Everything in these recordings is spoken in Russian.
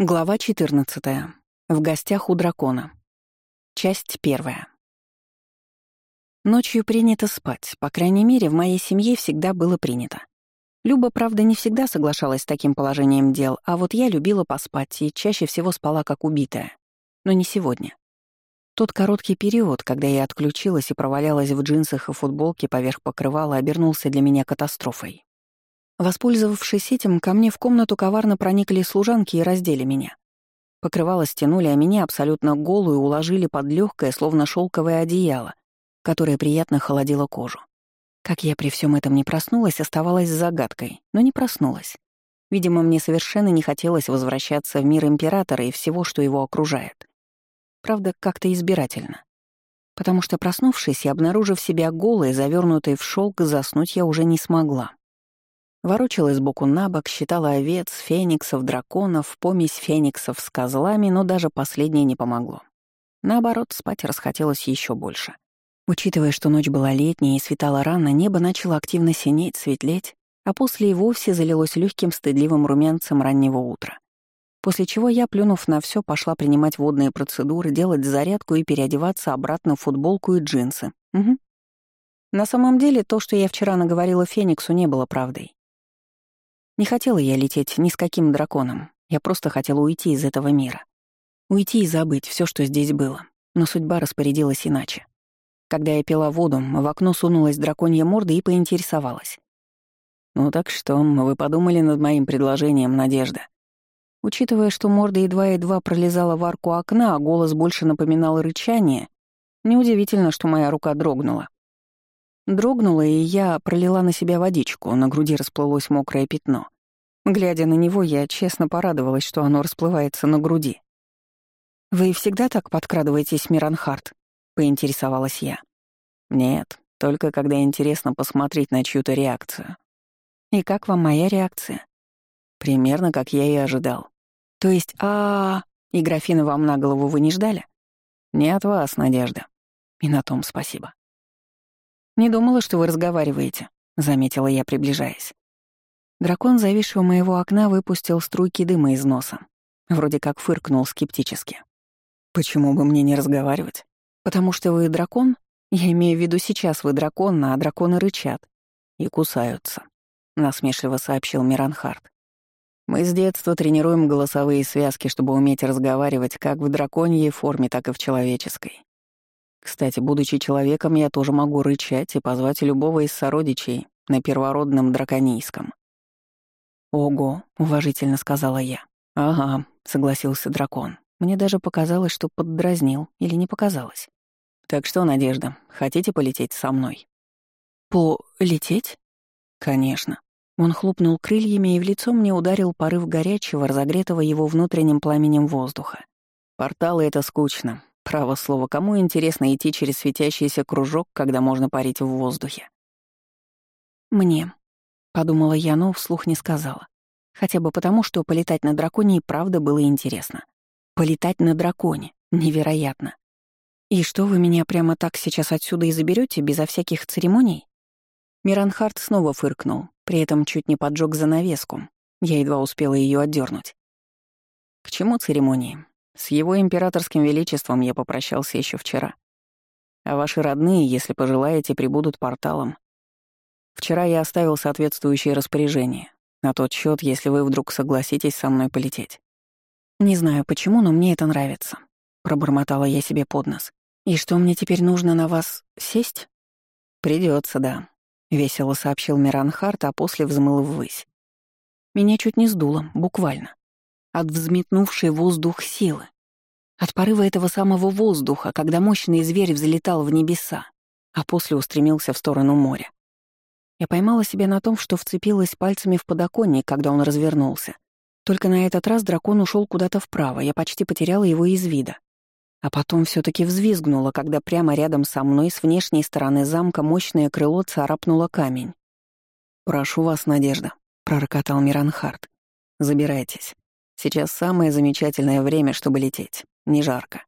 Глава 14. В гостях у дракона. Часть первая. Ночью принято спать, по крайней мере, в моей семье всегда было принято. Люба, правда, не всегда соглашалась с таким положением дел, а вот я любила поспать и чаще всего спала как убитая. Но не сегодня. Тот короткий период, когда я отключилась и провалялась в джинсах и футболке поверх покрывала, обернулся для меня катастрофой. Воспользовавшись этим, ко мне в комнату коварно проникли служанки и раздели меня. Покрывало стянули, а меня абсолютно голую уложили под легкое, словно шелковое одеяло, которое приятно холодило кожу. Как я при всем этом не проснулась, оставалась загадкой, но не проснулась. Видимо, мне совершенно не хотелось возвращаться в мир Императора и всего, что его окружает. Правда, как-то избирательно. Потому что, проснувшись и обнаружив себя голой, завернутой в шелк, заснуть я уже не смогла. Ворочалась боку на бок, считала овец, фениксов, драконов, помесь фениксов с козлами, но даже последнее не помогло. Наоборот, спать расхотелось еще больше. Учитывая, что ночь была летняя и светала рано, небо начало активно синеть, светлеть, а после и вовсе залилось легким стыдливым румянцем раннего утра. После чего я, плюнув на все, пошла принимать водные процедуры, делать зарядку и переодеваться обратно в футболку и джинсы. Угу. На самом деле, то, что я вчера наговорила Фениксу, не было правдой. Не хотела я лететь ни с каким драконом. Я просто хотела уйти из этого мира. Уйти и забыть все, что здесь было. Но судьба распорядилась иначе. Когда я пила воду, в окно сунулась драконья морда и поинтересовалась. «Ну так что, вы подумали над моим предложением, Надежда?» Учитывая, что морда едва-едва пролезала в арку окна, а голос больше напоминал рычание, неудивительно, что моя рука дрогнула. Дрогнула, и я пролила на себя водичку, на груди расплылось мокрое пятно. Глядя на него, я честно порадовалась, что оно расплывается на груди. «Вы всегда так подкрадываетесь, Миранхарт?» — поинтересовалась я. «Нет, только когда интересно посмотреть на чью-то реакцию». «И как вам моя реакция?» «Примерно, как я и ожидал». «То есть, а, -а, -а и графина вам на голову вы не ждали?» «Не от вас, Надежда». И на том спасибо. «Не думала, что вы разговариваете», — заметила я, приближаясь. Дракон, зависший у моего окна, выпустил струйки дыма из носа. Вроде как фыркнул скептически. «Почему бы мне не разговаривать? Потому что вы дракон? Я имею в виду сейчас вы дракон, а драконы рычат. И кусаются», — насмешливо сообщил Миранхард. «Мы с детства тренируем голосовые связки, чтобы уметь разговаривать как в драконьей форме, так и в человеческой. Кстати, будучи человеком, я тоже могу рычать и позвать любого из сородичей на первородном драконийском. «Ого», — уважительно сказала я. «Ага», — согласился дракон. Мне даже показалось, что поддразнил, или не показалось. «Так что, Надежда, хотите полететь со мной?» «Полететь?» «Конечно». Он хлопнул крыльями, и в лицо мне ударил порыв горячего, разогретого его внутренним пламенем воздуха. «Порталы — это скучно. Право слово, кому интересно идти через светящийся кружок, когда можно парить в воздухе? «Мне», — подумала я, но вслух не сказала. Хотя бы потому, что полетать на драконе и правда было интересно. Полетать на драконе. Невероятно. «И что, вы меня прямо так сейчас отсюда и заберете безо всяких церемоний?» Миранхард снова фыркнул, при этом чуть не поджег занавеску. Я едва успела ее отдернуть. «К чему церемонии? С его императорским величеством я попрощался еще вчера. А ваши родные, если пожелаете, прибудут порталом. Вчера я оставил соответствующее распоряжение. На тот счет, если вы вдруг согласитесь со мной полететь. Не знаю почему, но мне это нравится. Пробормотала я себе под нос. И что мне теперь нужно на вас сесть? Придется, да. Весело сообщил Миранхарт, а после взмыл ввысь. Меня чуть не сдуло, буквально от взметнувшей воздух силы, от порыва этого самого воздуха, когда мощный зверь взлетал в небеса, а после устремился в сторону моря. Я поймала себя на том, что вцепилась пальцами в подоконник, когда он развернулся. Только на этот раз дракон ушел куда-то вправо, я почти потеряла его из вида. А потом все таки взвизгнула, когда прямо рядом со мной с внешней стороны замка мощное крыло царапнуло камень. «Прошу вас, Надежда», — пророкотал Миранхард. «Забирайтесь. Сейчас самое замечательное время, чтобы лететь. Не жарко.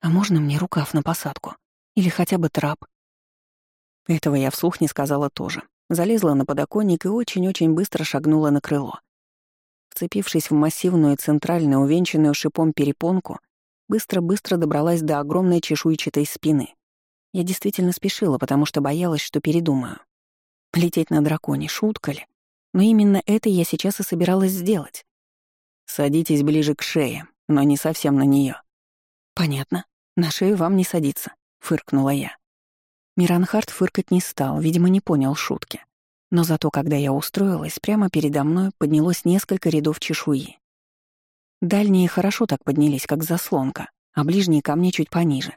А можно мне рукав на посадку? Или хотя бы трап? Этого я вслух не сказала тоже. Залезла на подоконник и очень-очень быстро шагнула на крыло. Вцепившись в массивную центральную, увенчанную шипом перепонку, быстро-быстро добралась до огромной чешуйчатой спины. Я действительно спешила, потому что боялась, что передумаю. Лететь на драконе — шутка ли? Но именно это я сейчас и собиралась сделать. Садитесь ближе к шее, но не совсем на нее. Понятно. На шею вам не садиться, фыркнула я. Миранхард фыркать не стал, видимо, не понял шутки. Но зато, когда я устроилась, прямо передо мной поднялось несколько рядов чешуи. Дальние хорошо так поднялись, как заслонка, а ближние ко мне чуть пониже.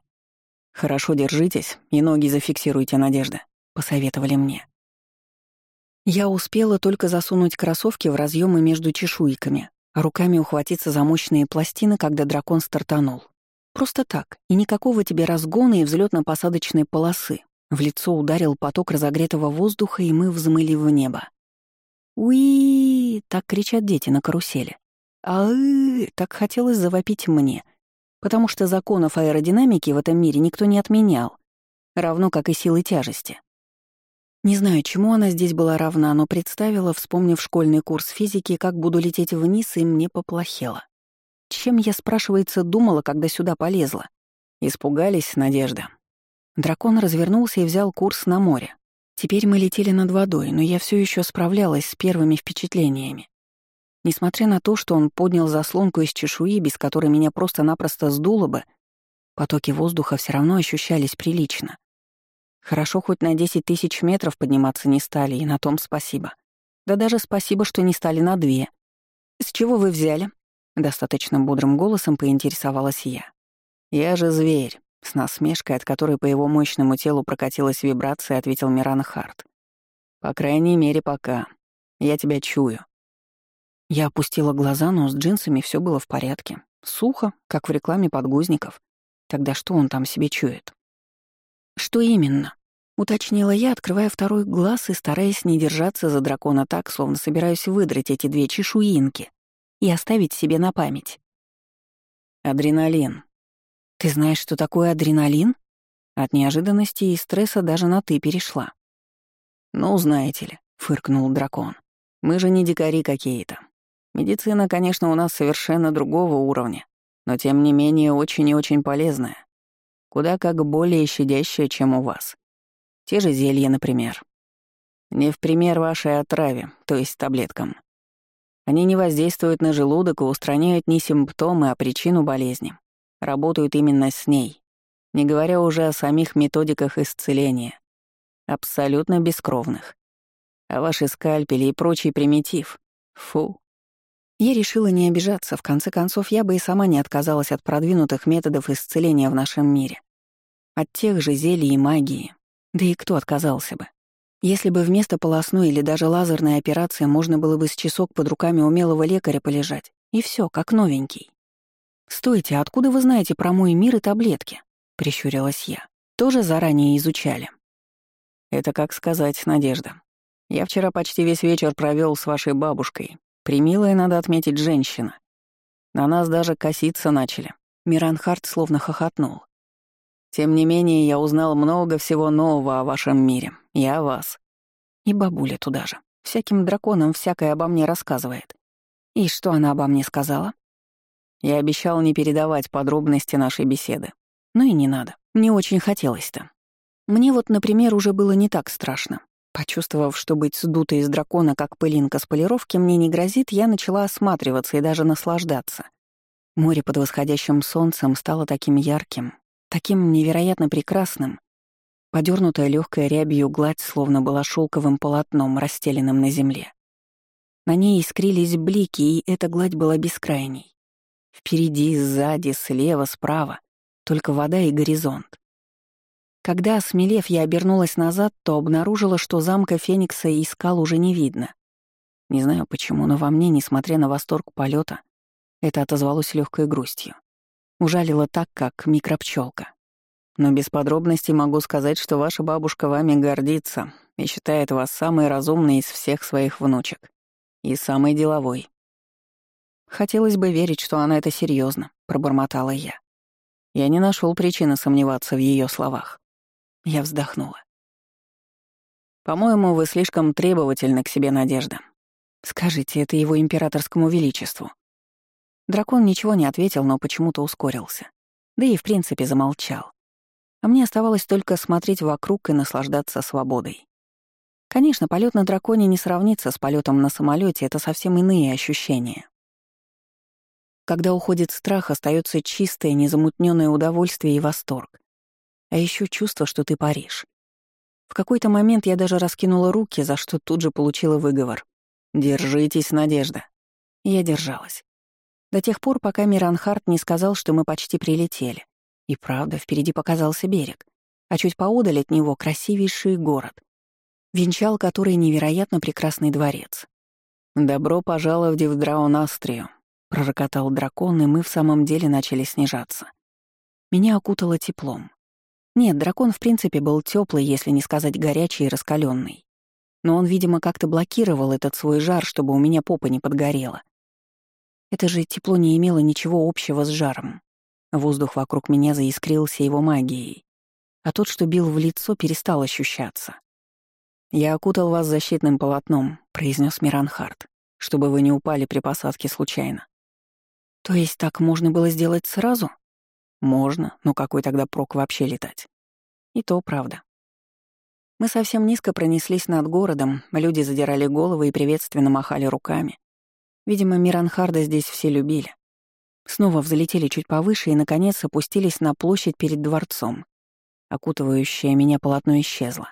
«Хорошо держитесь и ноги зафиксируйте, Надежда», — посоветовали мне. Я успела только засунуть кроссовки в разъемы между чешуйками, руками ухватиться за мощные пластины, когда дракон стартанул. Просто так, и никакого тебе разгона и взлетно-посадочной полосы. В лицо ударил поток разогретого воздуха, и мы взмыли в небо. «Уи!» — так кричат дети на карусели. «Алы!» — так хотелось завопить мне, потому что законов аэродинамики в этом мире никто не отменял, равно как и силы тяжести. Не знаю, чему она здесь была равна, но представила, вспомнив школьный курс физики, как буду лететь вниз, и мне поплохело. Чем я, спрашивается, думала, когда сюда полезла? Испугались, Надежда. Дракон развернулся и взял курс на море. Теперь мы летели над водой, но я все еще справлялась с первыми впечатлениями. Несмотря на то, что он поднял заслонку из чешуи, без которой меня просто-напросто сдуло бы, потоки воздуха все равно ощущались прилично. Хорошо, хоть на 10 тысяч метров подниматься не стали, и на том спасибо. Да даже спасибо, что не стали на две. «С чего вы взяли?» Достаточно бодрым голосом поинтересовалась я. «Я же зверь. С насмешкой, от которой по его мощному телу прокатилась вибрация, ответил Миран Харт. «По крайней мере, пока. Я тебя чую». Я опустила глаза, но с джинсами все было в порядке. Сухо, как в рекламе подгузников. Тогда что он там себе чует? «Что именно?» — уточнила я, открывая второй глаз и стараясь не держаться за дракона так, словно собираюсь выдрать эти две чешуинки и оставить себе на память. «Адреналин», «Ты знаешь, что такое адреналин?» От неожиданности и стресса даже на «ты» перешла. «Ну, знаете ли», — фыркнул дракон. «Мы же не дикари какие-то. Медицина, конечно, у нас совершенно другого уровня, но тем не менее очень и очень полезная. Куда как более щадящая, чем у вас. Те же зелья, например. Не в пример вашей отраве, то есть таблеткам. Они не воздействуют на желудок и устраняют не симптомы, а причину болезни работают именно с ней, не говоря уже о самих методиках исцеления, абсолютно бескровных. А ваши скальпели и прочий примитив — фу. Я решила не обижаться, в конце концов, я бы и сама не отказалась от продвинутых методов исцеления в нашем мире. От тех же зелий и магии. Да и кто отказался бы? Если бы вместо полостной или даже лазерной операции можно было бы с часок под руками умелого лекаря полежать, и все, как новенький. «Стойте, откуда вы знаете про мой мир и таблетки?» — прищурилась я. «Тоже заранее изучали?» «Это как сказать, Надежда. Я вчера почти весь вечер провел с вашей бабушкой. Примилая, надо отметить, женщина. На нас даже коситься начали». Миранхард словно хохотнул. «Тем не менее, я узнал много всего нового о вашем мире. И о вас. И бабуля туда же. Всяким драконам всякое обо мне рассказывает. И что она обо мне сказала?» Я обещал не передавать подробности нашей беседы. Ну и не надо. Мне очень хотелось-то. Мне вот, например, уже было не так страшно. Почувствовав, что быть сдутой из дракона, как пылинка с полировки, мне не грозит, я начала осматриваться и даже наслаждаться. Море под восходящим солнцем стало таким ярким, таким невероятно прекрасным. Подернутая легкой рябью гладь словно была шелковым полотном, расстеленным на земле. На ней искрились блики, и эта гладь была бескрайней. Впереди, сзади, слева, справа. Только вода и горизонт. Когда, осмелев, я обернулась назад, то обнаружила, что замка Феникса и скал уже не видно. Не знаю почему, но во мне, несмотря на восторг полета, это отозвалось легкой грустью. Ужалило так, как микропчелка. Но без подробностей могу сказать, что ваша бабушка вами гордится и считает вас самой разумной из всех своих внучек. И самой деловой. Хотелось бы верить, что она это серьезно, пробормотала я. Я не нашел причины сомневаться в ее словах. Я вздохнула. По-моему, вы слишком требовательны к себе, Надежда. Скажите, это его императорскому величеству. Дракон ничего не ответил, но почему-то ускорился. Да и в принципе замолчал. А мне оставалось только смотреть вокруг и наслаждаться свободой. Конечно, полет на драконе не сравнится с полетом на самолете, это совсем иные ощущения. Когда уходит страх, остается чистое, незамутненное удовольствие и восторг. А еще чувство, что ты паришь. В какой-то момент я даже раскинула руки, за что тут же получила выговор. «Держитесь, Надежда». Я держалась. До тех пор, пока Миранхарт не сказал, что мы почти прилетели. И правда, впереди показался берег, а чуть поодаль от него красивейший город, венчал который невероятно прекрасный дворец. «Добро пожаловать в Драунастрию», — пророкотал дракон, и мы в самом деле начали снижаться. Меня окутало теплом. Нет, дракон в принципе был теплый, если не сказать горячий и раскаленный. Но он, видимо, как-то блокировал этот свой жар, чтобы у меня попа не подгорела. Это же тепло не имело ничего общего с жаром. Воздух вокруг меня заискрился его магией, а тот, что бил в лицо, перестал ощущаться. «Я окутал вас защитным полотном», — произнес Миранхард, «чтобы вы не упали при посадке случайно. То есть так можно было сделать сразу? Можно, но какой тогда прок вообще летать? И то правда. Мы совсем низко пронеслись над городом, люди задирали головы и приветственно махали руками. Видимо, Миранхарда здесь все любили. Снова взлетели чуть повыше и, наконец, опустились на площадь перед дворцом. Окутывающее меня полотно исчезло.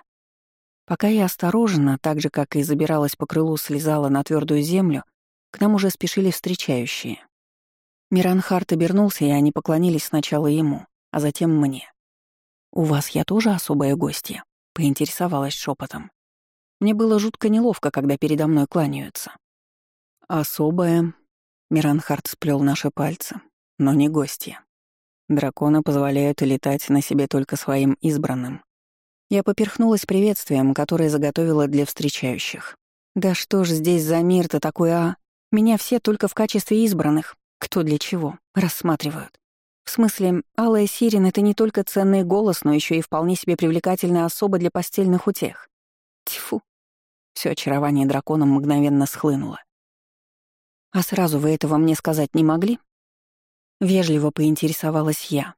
Пока я осторожно, так же, как и забиралась по крылу, слезала на твердую землю, к нам уже спешили встречающие. Миранхарт обернулся, и они поклонились сначала ему, а затем мне. «У вас я тоже особая гостья?» — поинтересовалась шепотом. Мне было жутко неловко, когда передо мной кланяются. «Особая...» — Миранхарт сплел наши пальцы, но не гостья. Драконы позволяют летать на себе только своим избранным. Я поперхнулась приветствием, которое заготовила для встречающих. «Да что ж здесь за мир-то такой, а? Меня все только в качестве избранных. Кто для чего? Рассматривают. В смысле, Алая Сирин — это не только ценный голос, но еще и вполне себе привлекательная особа для постельных утех. Тьфу. Все очарование драконом мгновенно схлынуло. «А сразу вы этого мне сказать не могли?» Вежливо поинтересовалась я.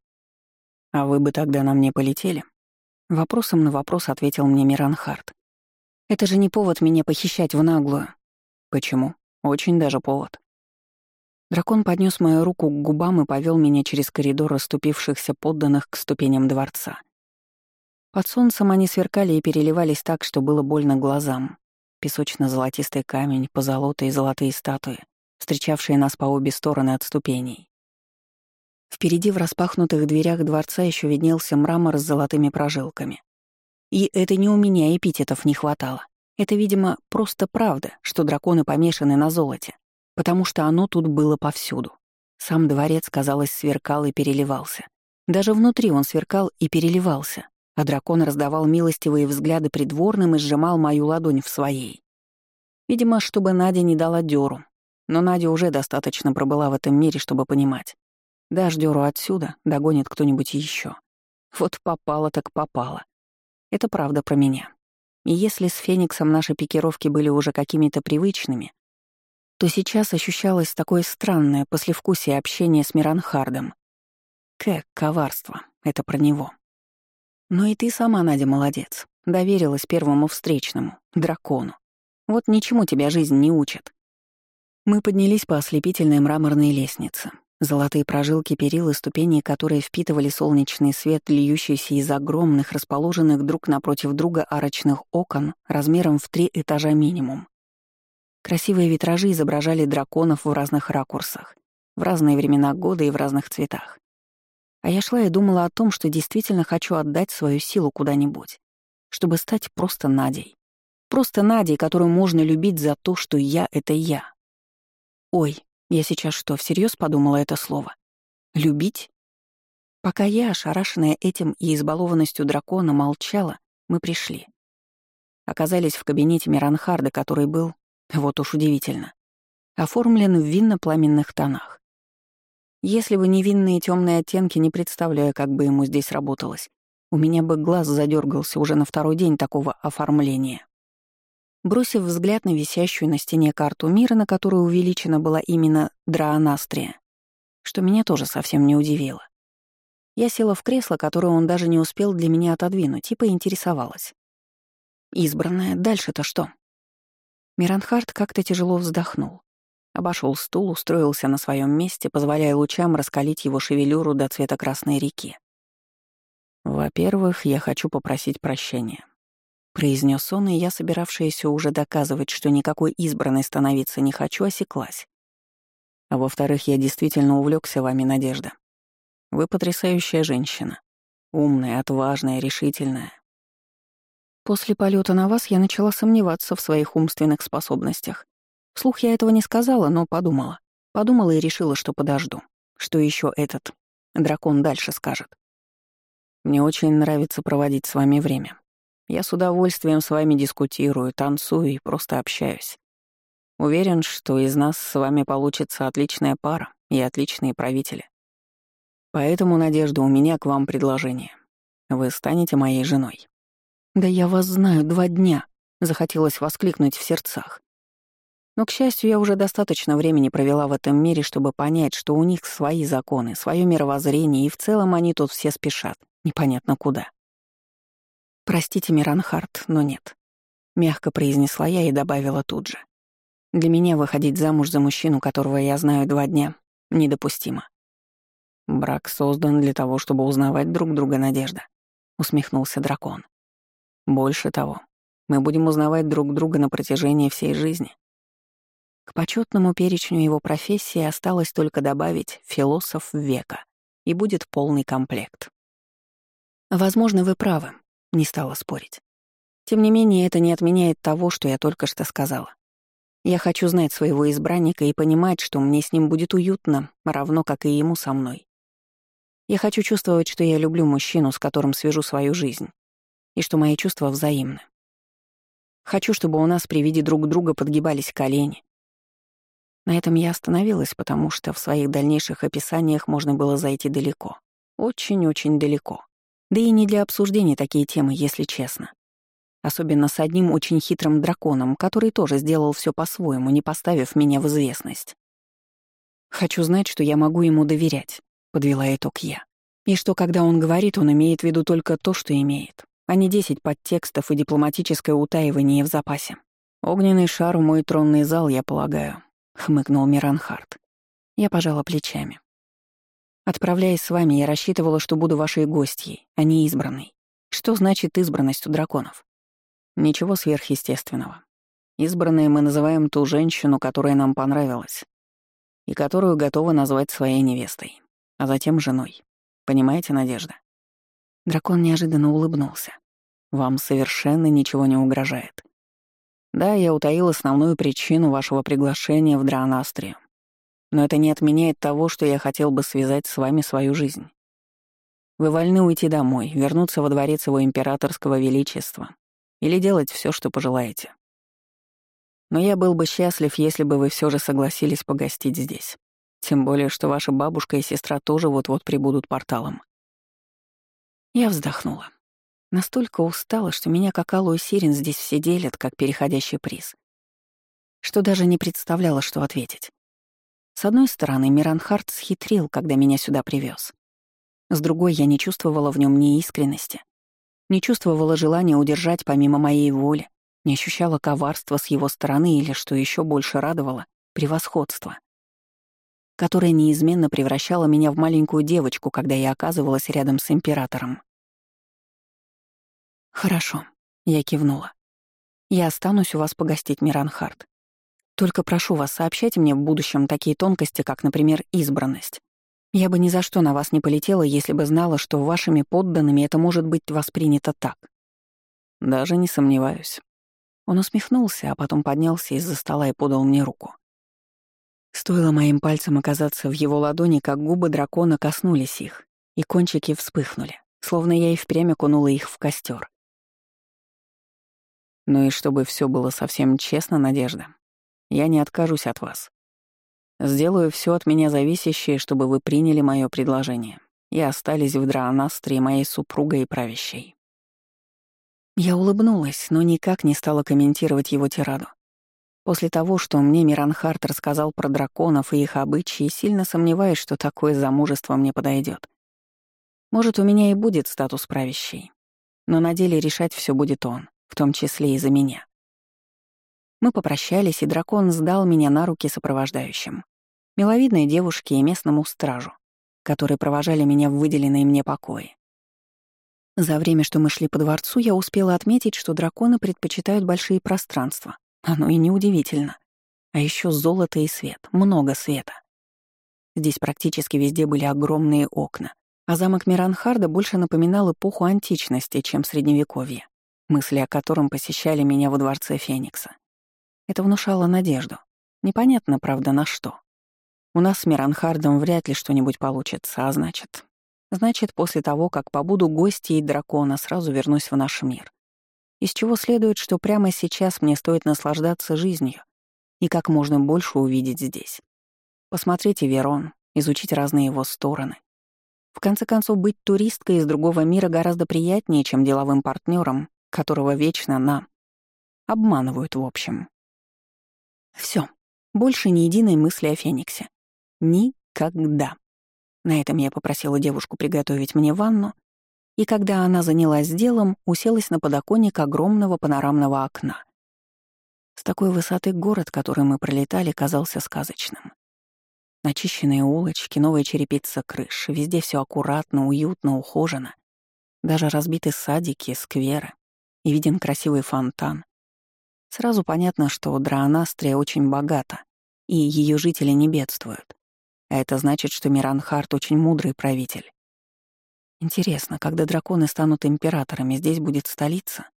«А вы бы тогда на мне полетели?» Вопросом на вопрос ответил мне Миранхард. «Это же не повод меня похищать в наглую». «Почему? Очень даже повод. Дракон поднес мою руку к губам и повел меня через коридор расступившихся подданных к ступеням дворца. Под солнцем они сверкали и переливались так, что было больно глазам. Песочно-золотистый камень, позолота и золотые статуи, встречавшие нас по обе стороны от ступеней. Впереди в распахнутых дверях дворца еще виднелся мрамор с золотыми прожилками. И это не у меня эпитетов не хватало. Это, видимо, просто правда, что драконы помешаны на золоте потому что оно тут было повсюду. Сам дворец, казалось, сверкал и переливался. Даже внутри он сверкал и переливался, а дракон раздавал милостивые взгляды придворным и сжимал мою ладонь в своей. Видимо, чтобы Надя не дала дёру. Но Надя уже достаточно пробыла в этом мире, чтобы понимать. Дашь дёру отсюда, догонит кто-нибудь еще. Вот попало так попало. Это правда про меня. И если с Фениксом наши пикировки были уже какими-то привычными, то сейчас ощущалось такое странное послевкусие общения с Миранхардом. Кэк, коварство, это про него. Но и ты сама, Надя, молодец. Доверилась первому встречному, дракону. Вот ничему тебя жизнь не учит. Мы поднялись по ослепительной мраморной лестнице. Золотые прожилки перил и ступени, которые впитывали солнечный свет, льющийся из огромных, расположенных друг напротив друга арочных окон размером в три этажа минимум. Красивые витражи изображали драконов в разных ракурсах, в разные времена года и в разных цветах. А я шла и думала о том, что действительно хочу отдать свою силу куда-нибудь, чтобы стать просто Надей. Просто Надей, которую можно любить за то, что я — это я. Ой, я сейчас что, всерьез подумала это слово? Любить? Пока я, ошарашенная этим и избалованностью дракона, молчала, мы пришли. Оказались в кабинете Миранхарда, который был вот уж удивительно. Оформлен в винно-пламенных тонах. Если бы не винные темные оттенки, не представляю, как бы ему здесь работалось. У меня бы глаз задергался уже на второй день такого оформления. Бросив взгляд на висящую на стене карту мира, на которой увеличена была именно Драанастрия, что меня тоже совсем не удивило. Я села в кресло, которое он даже не успел для меня отодвинуть, и поинтересовалась. «Избранная, дальше-то что?» Миранхард как-то тяжело вздохнул. Обошел стул, устроился на своем месте, позволяя лучам раскалить его шевелюру до цвета Красной реки. «Во-первых, я хочу попросить прощения», — произнес он, и я, собиравшаяся уже доказывать, что никакой избранной становиться не хочу, осеклась. «А во-вторых, я действительно увлекся вами, Надежда. Вы потрясающая женщина. Умная, отважная, решительная. После полета на вас я начала сомневаться в своих умственных способностях. Вслух я этого не сказала, но подумала. Подумала и решила, что подожду. Что еще этот дракон дальше скажет. Мне очень нравится проводить с вами время. Я с удовольствием с вами дискутирую, танцую и просто общаюсь. Уверен, что из нас с вами получится отличная пара и отличные правители. Поэтому, Надежда, у меня к вам предложение. Вы станете моей женой. «Да я вас знаю два дня», — захотелось воскликнуть в сердцах. Но, к счастью, я уже достаточно времени провела в этом мире, чтобы понять, что у них свои законы, свое мировоззрение, и в целом они тут все спешат, непонятно куда. «Простите, Миранхарт, но нет», — мягко произнесла я и добавила тут же. «Для меня выходить замуж за мужчину, которого я знаю два дня, недопустимо». «Брак создан для того, чтобы узнавать друг друга, Надежда», — усмехнулся дракон. Больше того, мы будем узнавать друг друга на протяжении всей жизни. К почетному перечню его профессии осталось только добавить «философ века», и будет полный комплект. Возможно, вы правы, не стала спорить. Тем не менее, это не отменяет того, что я только что сказала. Я хочу знать своего избранника и понимать, что мне с ним будет уютно, равно как и ему со мной. Я хочу чувствовать, что я люблю мужчину, с которым свяжу свою жизнь, и что мои чувства взаимны. Хочу, чтобы у нас при виде друг друга подгибались колени. На этом я остановилась, потому что в своих дальнейших описаниях можно было зайти далеко. Очень-очень далеко. Да и не для обсуждения такие темы, если честно. Особенно с одним очень хитрым драконом, который тоже сделал все по-своему, не поставив меня в известность. Хочу знать, что я могу ему доверять, подвела итог я. И что, когда он говорит, он имеет в виду только то, что имеет а не десять подтекстов и дипломатическое утаивание в запасе. «Огненный шар в мой тронный зал, я полагаю», — хмыкнул Миранхард. Я пожала плечами. Отправляясь с вами, я рассчитывала, что буду вашей гостьей, а не избранной. Что значит избранность у драконов? Ничего сверхъестественного. Избранной мы называем ту женщину, которая нам понравилась, и которую готовы назвать своей невестой, а затем женой. Понимаете, Надежда? Дракон неожиданно улыбнулся. «Вам совершенно ничего не угрожает. Да, я утаил основную причину вашего приглашения в Драанастрию. Но это не отменяет того, что я хотел бы связать с вами свою жизнь. Вы вольны уйти домой, вернуться во дворец его императорского величества или делать все, что пожелаете. Но я был бы счастлив, если бы вы все же согласились погостить здесь. Тем более, что ваша бабушка и сестра тоже вот-вот прибудут порталом. Я вздохнула. Настолько устала, что меня как алую сирен здесь все делят, как переходящий приз. Что даже не представляла, что ответить. С одной стороны, Миранхард схитрил, когда меня сюда привез. С другой, я не чувствовала в нем ни искренности, не чувствовала желания удержать помимо моей воли, не ощущала коварства с его стороны или, что еще больше радовало, превосходство, которое неизменно превращало меня в маленькую девочку, когда я оказывалась рядом с императором. «Хорошо», — я кивнула. «Я останусь у вас погостить, Миранхард. Только прошу вас, сообщайте мне в будущем такие тонкости, как, например, избранность. Я бы ни за что на вас не полетела, если бы знала, что вашими подданными это может быть воспринято так». «Даже не сомневаюсь». Он усмехнулся, а потом поднялся из-за стола и подал мне руку. Стоило моим пальцем оказаться в его ладони, как губы дракона коснулись их, и кончики вспыхнули, словно я и впрямь окунула их в костер. Ну и чтобы все было совсем честно, Надежда, я не откажусь от вас. Сделаю все от меня зависящее, чтобы вы приняли мое предложение и остались в Драанастре моей супругой и правящей. Я улыбнулась, но никак не стала комментировать его тираду. После того, что мне Миранхарт рассказал про драконов и их обычаи, сильно сомневаюсь, что такое замужество мне подойдет. Может, у меня и будет статус правящей, но на деле решать все будет он, в том числе и за меня. Мы попрощались, и дракон сдал меня на руки сопровождающим. Миловидной девушке и местному стражу, которые провожали меня в выделенные мне покои. За время, что мы шли по дворцу, я успела отметить, что драконы предпочитают большие пространства, оно и неудивительно. А еще золото и свет, много света. Здесь практически везде были огромные окна, а замок Миранхарда больше напоминал эпоху античности, чем средневековье, мысли о котором посещали меня во дворце Феникса. Это внушало надежду. Непонятно, правда, на что. У нас с Миранхардом вряд ли что-нибудь получится, а значит... Значит, после того, как побуду гостьей дракона, сразу вернусь в наш мир из чего следует, что прямо сейчас мне стоит наслаждаться жизнью и как можно больше увидеть здесь. Посмотреть Верон, изучить разные его стороны. В конце концов, быть туристкой из другого мира гораздо приятнее, чем деловым партнером, которого вечно нам обманывают в общем. Все, больше ни единой мысли о Фениксе. Никогда. На этом я попросила девушку приготовить мне ванну, и когда она занялась делом, уселась на подоконник огромного панорамного окна. С такой высоты город, который мы пролетали, казался сказочным. Начищенные улочки, новая черепица крыш, везде все аккуратно, уютно, ухожено. Даже разбиты садики, скверы, и виден красивый фонтан. Сразу понятно, что Драанастрия очень богата, и ее жители не бедствуют. А это значит, что Миранхарт очень мудрый правитель. Интересно, когда драконы станут императорами, здесь будет столица?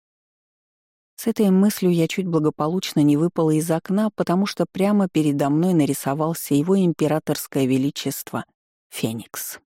С этой мыслью я чуть благополучно не выпала из окна, потому что прямо передо мной нарисовался его императорское величество — Феникс.